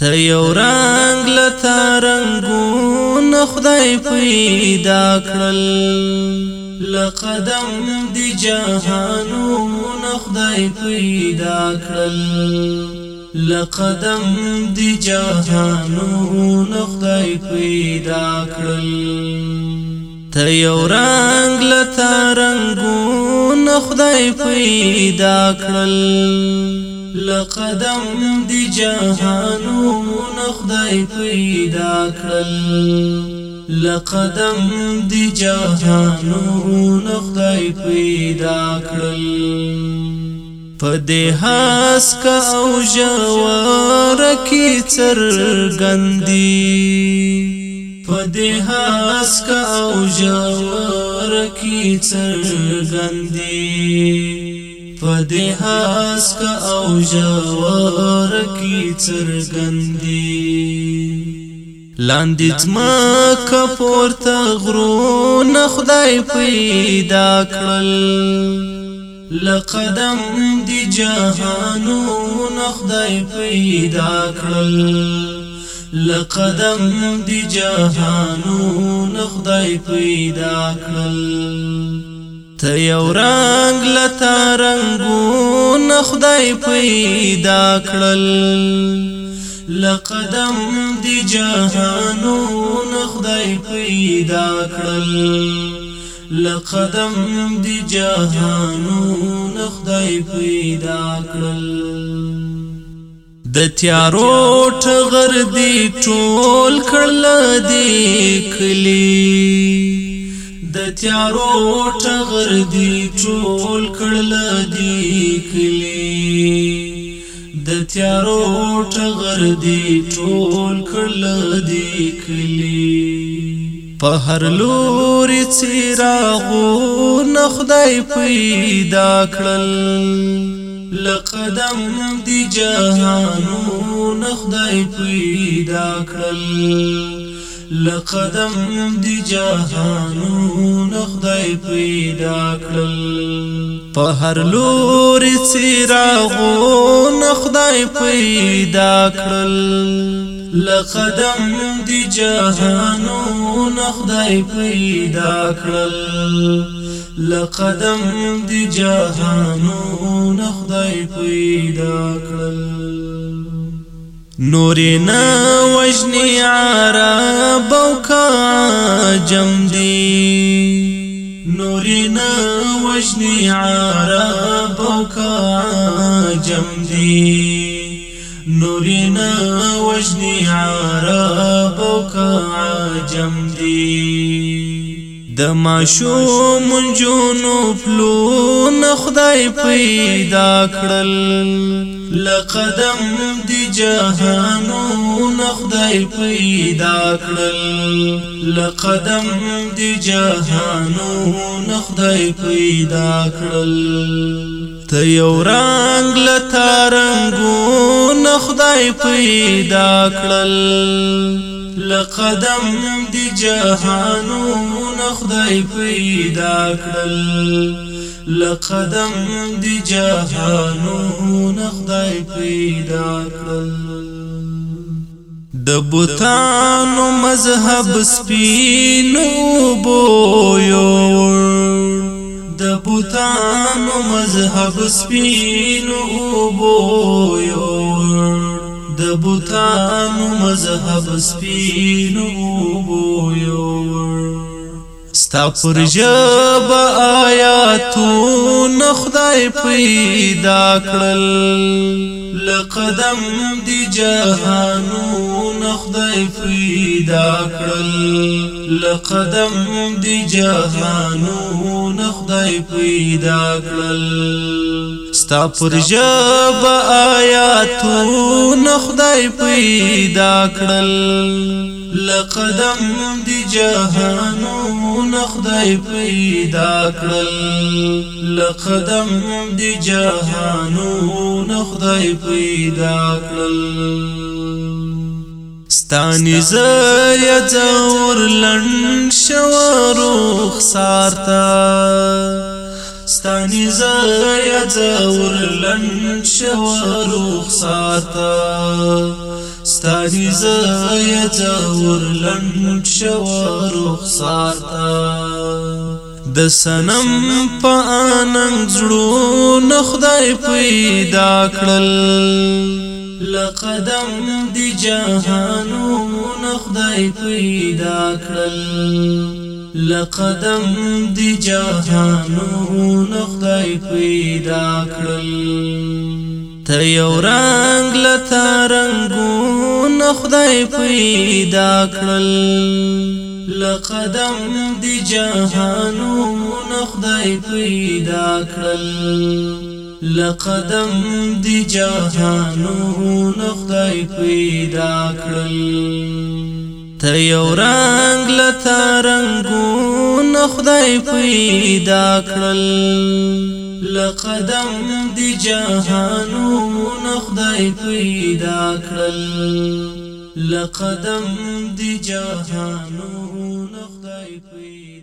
ته یو رنگ لتا رنگون خدای پیدا کړل لقدم دی جهانون خدای پیدا کړل لقدم دی جهانون خدای پیدا کړل ته یو رنگ لتا رنگون خدای پیدا کړل لقدم دی جهانو نخدای پیدا کرل لقدم دی جهانو نخدای پیدا کرل پدې هاس کا او جوار کی څرګندې پدې هاس کا او جوار کی څرګندې پدې حسک او جوار کی څرګندې لاندې ما کپورته غرونه خدای پیدا کړل لقدم دی جهانونه خدای پیدا کړل لقدم دی جهانو نخدای پیدا کړل ته یو رنگ لتا رنگونه خدای پیدا کړل لقدم دی جهانونه خدای پیدا کړل لقدم دی جهانونه خدای پیدا کړل د تیارو ټغر دی ټول کړل دی کلی د تیارو ټغر دی ټول کړل دی کلی د تیارو ټغر دی ټول کړل دی کلی په هر لوري څراغو نخدای پیدا کړل لقدم دی جهانو نخدای پیدا کړل لقدم دی جهانو نخدای پیدا کړل په هر لور سیراغو نخدای پیدا کړل لقدم دی جهانو نخدای پیدا کړل لقدم دی جهانو نخدای پیدا کړل نورې نه وجني عرب او کاجم دي نورې نه وجني عرب او کاجم دي نورې نه وجني عرب او کاجم دي د ماشوم جنو فلو نخدای پیدا کړل لقدم دی جهانو نخدای پیدا کړل لقدم دی جهانو نخدای پیدا کړل ته یو رنگ لتا رنگو نخدای پیدا کړل لقدم دي جهانو خدای پیدا کړل لقدم دي جهانو خدای پیدا کړل د بوتانو مذهب سپینو بویو د بوتانو مذهب سپینو بویو د بوتانو مذهب سپینو بویور ستا پر جب آیاتو نخدای پیدا کړل لقدم دی جهانو نخدای فیدا کړل لقدم دی جهانو نخدای فیدا کړل ستا پر جب آیاتو نخدای پیدا کړل لقدم دی جهانون خدای پیدا کړل لقدم دی جهانون خدای پیدا کړل ستانی زیا زور لن شوارو خسارتا ستانی زایا زور لن شو روخ ساتا ستانی زایا زور لن شو روخ ساتا د سنم په اننګ زړو نه خدای پیدا کړل لقدم دی جهانو نه خدای پیدا کړل لقدم دی جهانو نخدای پیدا کرل تا یو رنگ لتا رنگو نخدای پیدا کرل لقدم دی جهانو نخدای پیدا کرل لقدم دی جهانو نخدای پیدا کړل ته یو رنگ لته رنگونه خدای پیدا کړل لقدم دی جهانونه خدای پیدا کړل لقدم دی جهانونه خدای پیدا